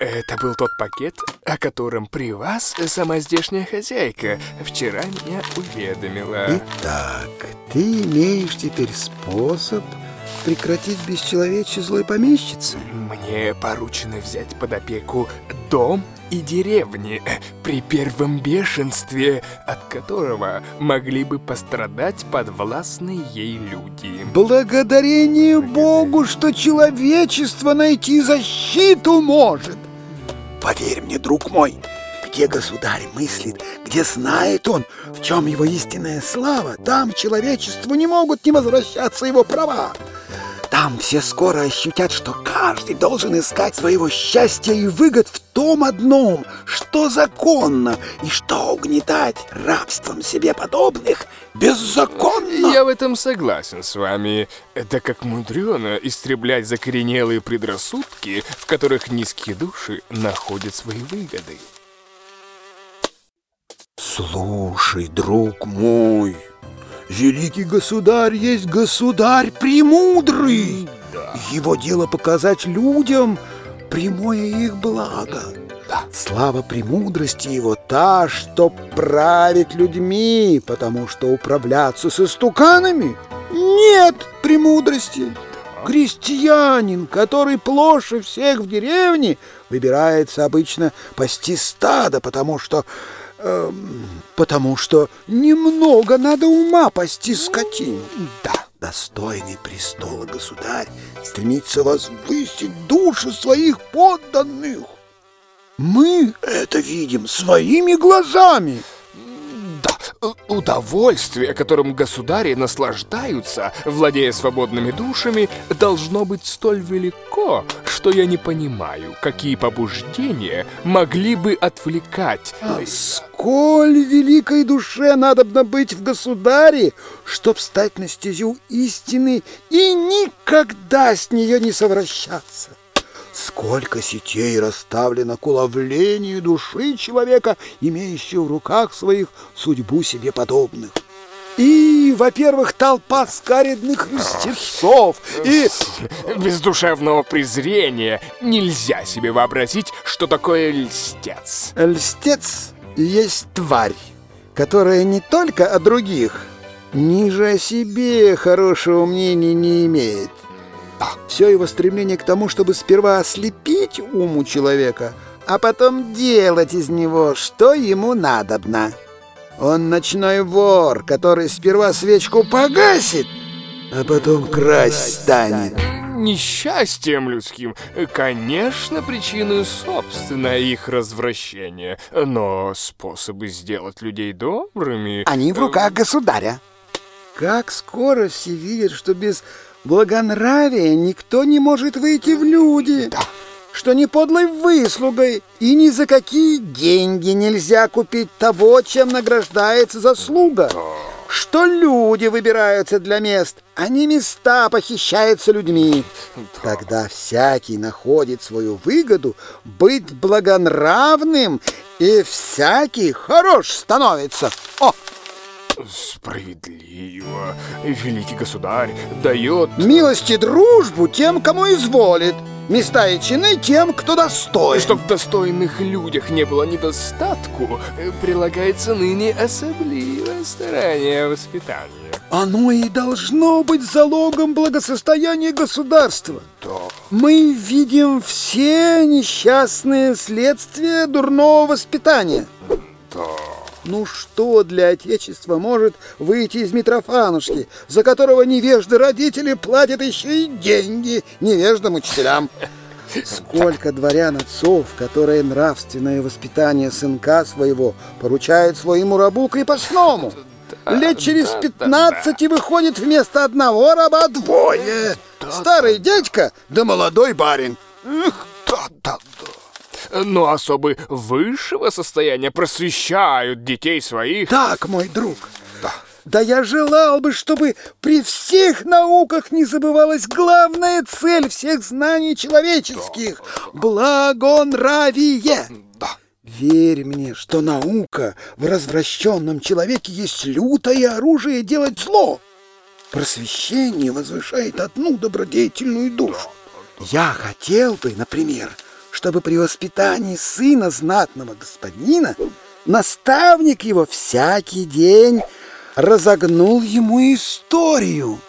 Это был тот пакет, о котором при вас сама здешняя хозяйка вчера меня уведомила. Итак, ты имеешь теперь способ прекратить бесчеловечие злой помещицы? Мне поручено взять под опеку дом и деревни при первом бешенстве, от которого могли бы пострадать подвластные ей люди. Благодарение Богу, что человечество найти защиту может. Поверь мне, друг мой, где государь мыслит, где знает он, в чем его истинная слава, там человечеству не могут не возвращаться его права. Там все скоро ощутят, что каждый должен искать своего счастья и выгод в том одном, что законно, и что угнетать рабством себе подобных беззаконно. Я в этом согласен с вами, так как мудрено истреблять закоренелые предрассудки, в которых низкие души находят свои выгоды. Слушай, друг мой, великий государь есть государь премудрый. Его дело показать людям прямое их благо. Слава премудрости его та, что правит людьми, потому что управляться со стуканами нет премудрости. Крестьянин, который плоше всех в деревне, выбирается обычно пасти стадо, потому что Эм, потому что немного надо ума пасти скотину. Да, достойный престола государь стремится возвысить души своих подданных. Мы это видим своими глазами. Удовольствие, которым государи наслаждаются, владея свободными душами, должно быть столь велико, что я не понимаю, какие побуждения могли бы отвлекать. А сколь великой душе надобно быть в государе, чтоб стать на стезю истины и никогда с нее не совращаться. Сколько сетей расставлено к уловлению души человека, имеющего в руках своих судьбу себе подобных. И, во-первых, толпа скаредных льстецов, и... Без душевного презрения нельзя себе вообразить, что такое льстец. Льстец есть тварь, которая не только о других, ниже о себе хорошего мнения не имеет. Все его стремление к тому, чтобы сперва ослепить ум у человека, а потом делать из него, что ему надобно. Он ночной вор, который сперва свечку погасит, а потом красть станет. Несчастьем людским, конечно, причиной собственное их развращение, но способы сделать людей добрыми... Они в руках государя. Как скоро все видят, что без благонравия никто не может выйти в люди. Да. Что ни подлой выслугой и ни за какие деньги нельзя купить того, чем награждается заслуга. Да. Что люди выбираются для мест, а не места похищаются людьми. Да. Тогда всякий находит свою выгоду быть благонравным, и всякий хорош становится. О! Справедливо. Великий государь дает... Милость и дружбу тем, кому изволит. Места и чины тем, кто достоин. Чтоб в достойных людях не было недостатку, прилагается ныне особливое старание воспитания. Оно и должно быть залогом благосостояния государства. Да. Мы видим все несчастные следствия дурного воспитания. Да. Ну что для Отечества может выйти из Митрофанушки, за которого невежды родители платят еще и деньги невеждам учителям? Сколько дворян отцов, которые нравственное воспитание сынка своего поручают своему рабу крепостному? Лет через пятнадцать и выходит вместо одного раба двое. Старый дядька да молодой барин. Эх, да-да-да но особы высшего состояния просвещают детей своих. Так, мой друг. Да. Да я желал бы, чтобы при всех науках не забывалась главная цель всех знаний человеческих — благонравие. Да. Верь мне, что наука в развращенном человеке есть лютое оружие делать зло. Просвещение возвышает одну добродетельную душу. Я хотел бы, например, чтобы при воспитании сына знатного господина наставник его всякий день разогнул ему историю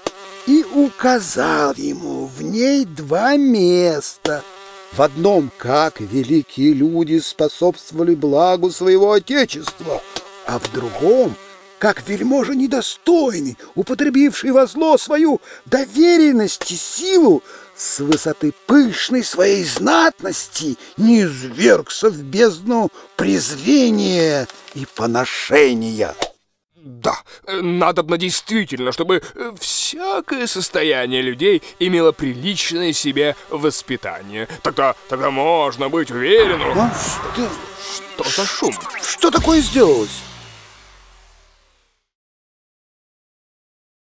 и указал ему в ней два места. В одном, как великие люди способствовали благу своего Отечества, а в другом, как вельможа недостойный, употребивший во зло свою доверенность и силу, с высоты пышной своей знатности не извергся в бездну презрения и поношения. Да, надобно действительно, чтобы всякое состояние людей имело приличное себе воспитание. Тогда, тогда можно быть уверенным. А что? Что за шум? Что такое сделалось?